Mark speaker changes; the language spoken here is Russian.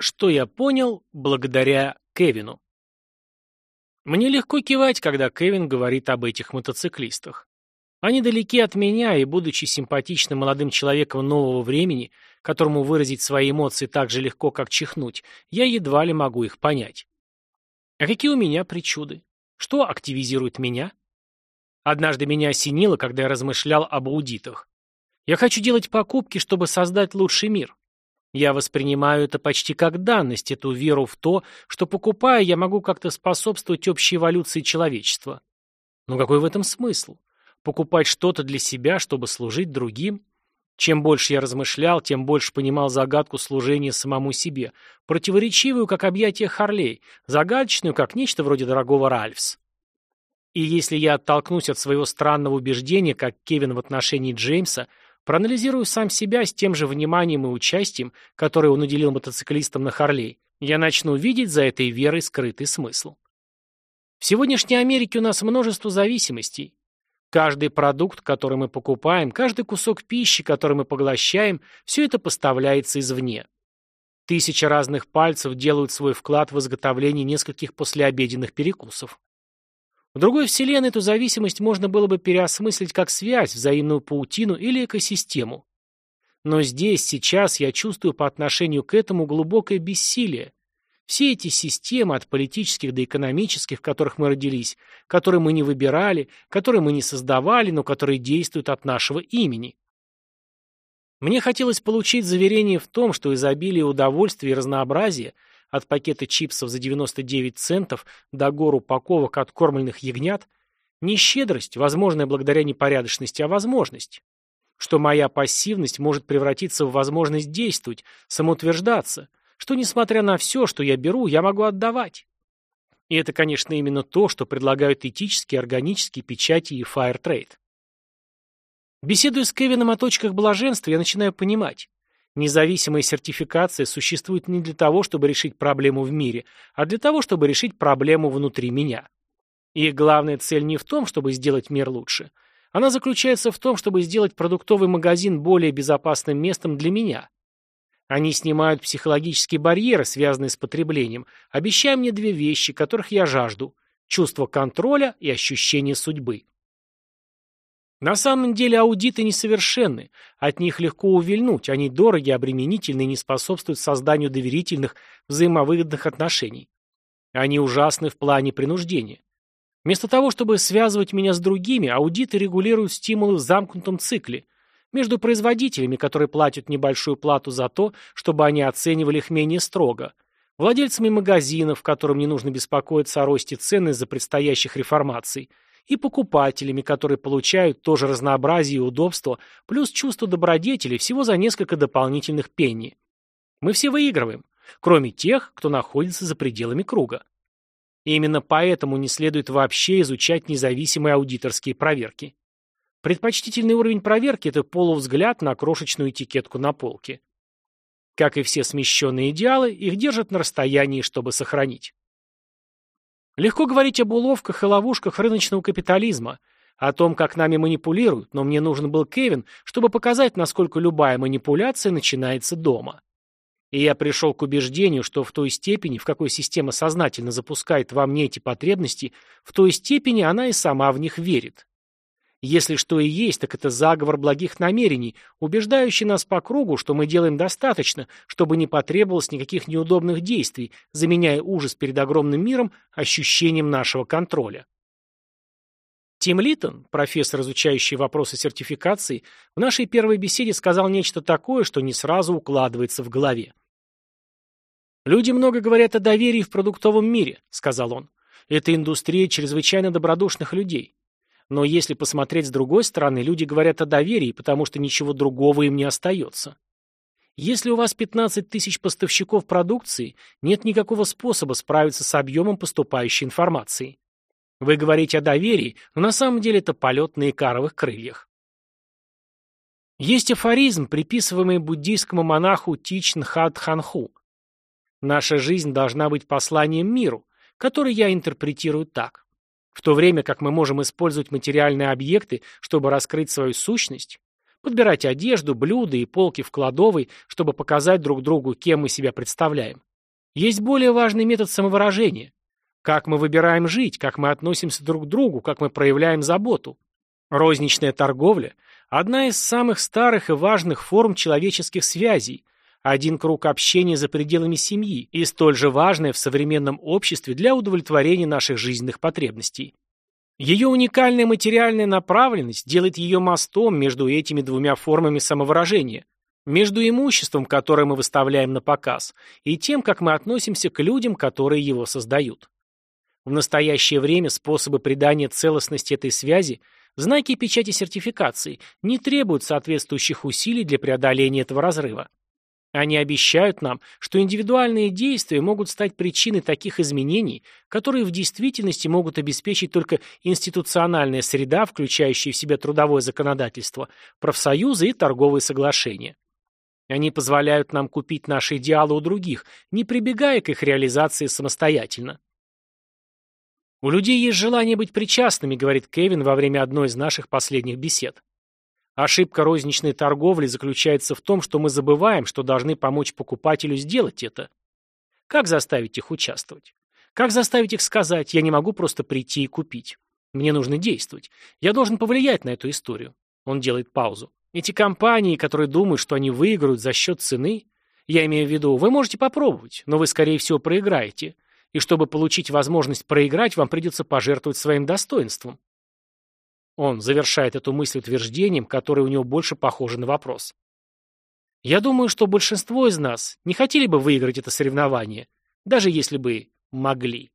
Speaker 1: Что я понял благодаря Кевину? Мне легко кивать, когда Кевин говорит об этих мотоциклистах. Они далеки от меня, и, будучи симпатичным молодым человеком нового времени, которому выразить свои эмоции так же легко, как чихнуть, я едва ли могу их понять. А какие у меня причуды? Что активизирует меня? Однажды меня осенило, когда я размышлял об аудитах. Я хочу делать покупки, чтобы создать лучший мир. Я воспринимаю это почти как данность, эту веру в то, что покупая, я могу как-то способствовать общей эволюции человечества. Но какой в этом смысл? Покупать что-то для себя, чтобы служить другим? Чем больше я размышлял, тем больше понимал загадку служения самому себе, противоречивую, как объятие Харлей, загадочную, как нечто вроде дорогого Ральфс. И если я оттолкнусь от своего странного убеждения, как Кевин в отношении Джеймса, Проанализирую сам себя с тем же вниманием и участием, которое он уделил мотоциклистам на Харлей, я начну видеть за этой верой скрытый смысл. В сегодняшней Америке у нас множество зависимостей. Каждый продукт, который мы покупаем, каждый кусок пищи, который мы поглощаем, все это поставляется извне. Тысячи разных пальцев делают свой вклад в изготовление нескольких послеобеденных перекусов. Другой вселенной эту зависимость можно было бы переосмыслить как связь, взаимную паутину или экосистему. Но здесь, сейчас я чувствую по отношению к этому глубокое бессилие. Все эти системы, от политических до экономических, в которых мы родились, которые мы не выбирали, которые мы не создавали, но которые действуют от нашего имени. Мне хотелось получить заверение в том, что изобилие удовольствия и разнообразия – от пакета чипсов за 99 центов до гор упаковок откормленных ягнят, не щедрость, возможная благодаря непорядочности, а возможность. Что моя пассивность может превратиться в возможность действовать, самоутверждаться, что, несмотря на все, что я беру, я могу отдавать. И это, конечно, именно то, что предлагают этические, органические печати и Firetrade. Беседуя с Кевином о точках блаженства, я начинаю понимать, Независимая сертификация существует не для того, чтобы решить проблему в мире, а для того, чтобы решить проблему внутри меня. И главная цель не в том, чтобы сделать мир лучше. Она заключается в том, чтобы сделать продуктовый магазин более безопасным местом для меня. Они снимают психологические барьеры, связанные с потреблением, обещая мне две вещи, которых я жажду – чувство контроля и ощущение судьбы. На самом деле аудиты несовершенны, от них легко увильнуть, они дороги, обременительны и не способствуют созданию доверительных, взаимовыгодных отношений. Они ужасны в плане принуждения. Вместо того, чтобы связывать меня с другими, аудиты регулируют стимулы в замкнутом цикле. Между производителями, которые платят небольшую плату за то, чтобы они оценивали их менее строго, владельцами магазинов, которым не нужно беспокоиться о росте цен из-за предстоящих реформаций – и покупателями, которые получают тоже разнообразие и удобство, плюс чувство добродетели всего за несколько дополнительных пенни. Мы все выигрываем, кроме тех, кто находится за пределами круга. И именно поэтому не следует вообще изучать независимые аудиторские проверки. Предпочтительный уровень проверки – это полувзгляд на крошечную этикетку на полке. Как и все смещенные идеалы, их держат на расстоянии, чтобы сохранить. Легко говорить об уловках и ловушках рыночного капитализма, о том, как нами манипулируют, но мне нужен был Кевин, чтобы показать, насколько любая манипуляция начинается дома. И я пришел к убеждению, что в той степени, в какой система сознательно запускает во мне эти потребности, в той степени она и сама в них верит. Если что и есть, так это заговор благих намерений, убеждающий нас по кругу, что мы делаем достаточно, чтобы не потребовалось никаких неудобных действий, заменяя ужас перед огромным миром ощущением нашего контроля. Тим Литтон, профессор, изучающий вопросы сертификации, в нашей первой беседе сказал нечто такое, что не сразу укладывается в голове. «Люди много говорят о доверии в продуктовом мире», — сказал он. «Это индустрия чрезвычайно добродушных людей. Но если посмотреть с другой стороны, люди говорят о доверии, потому что ничего другого им не остается. Если у вас 15 тысяч поставщиков продукции, нет никакого способа справиться с объемом поступающей информации. Вы говорите о доверии, но на самом деле это полет на икаровых крыльях. Есть афоризм, приписываемый буддийскому монаху Тичн Хат Ханху. Наша жизнь должна быть посланием миру, который я интерпретирую так. В то время как мы можем использовать материальные объекты, чтобы раскрыть свою сущность, подбирать одежду, блюда и полки в кладовой, чтобы показать друг другу, кем мы себя представляем. Есть более важный метод самовыражения. Как мы выбираем жить, как мы относимся друг к другу, как мы проявляем заботу. Розничная торговля – одна из самых старых и важных форм человеческих связей, один круг общения за пределами семьи и столь же важная в современном обществе для удовлетворения наших жизненных потребностей. Ее уникальная материальная направленность делает ее мостом между этими двумя формами самовыражения, между имуществом, которое мы выставляем на показ, и тем, как мы относимся к людям, которые его создают. В настоящее время способы придания целостности этой связи, знаки печати сертификации, не требуют соответствующих усилий для преодоления этого разрыва. Они обещают нам, что индивидуальные действия могут стать причиной таких изменений, которые в действительности могут обеспечить только институциональная среда, включающая в себя трудовое законодательство, профсоюзы и торговые соглашения. Они позволяют нам купить наши идеалы у других, не прибегая к их реализации самостоятельно. «У людей есть желание быть причастными», — говорит Кевин во время одной из наших последних бесед. Ошибка розничной торговли заключается в том, что мы забываем, что должны помочь покупателю сделать это. Как заставить их участвовать? Как заставить их сказать «я не могу просто прийти и купить»? Мне нужно действовать. Я должен повлиять на эту историю. Он делает паузу. Эти компании, которые думают, что они выиграют за счет цены, я имею в виду, вы можете попробовать, но вы, скорее всего, проиграете и чтобы получить возможность проиграть, вам придется пожертвовать своим достоинством. Он завершает эту мысль утверждением, которое у него больше похоже на вопрос. Я думаю, что большинство из нас не хотели бы выиграть это соревнование, даже если бы могли.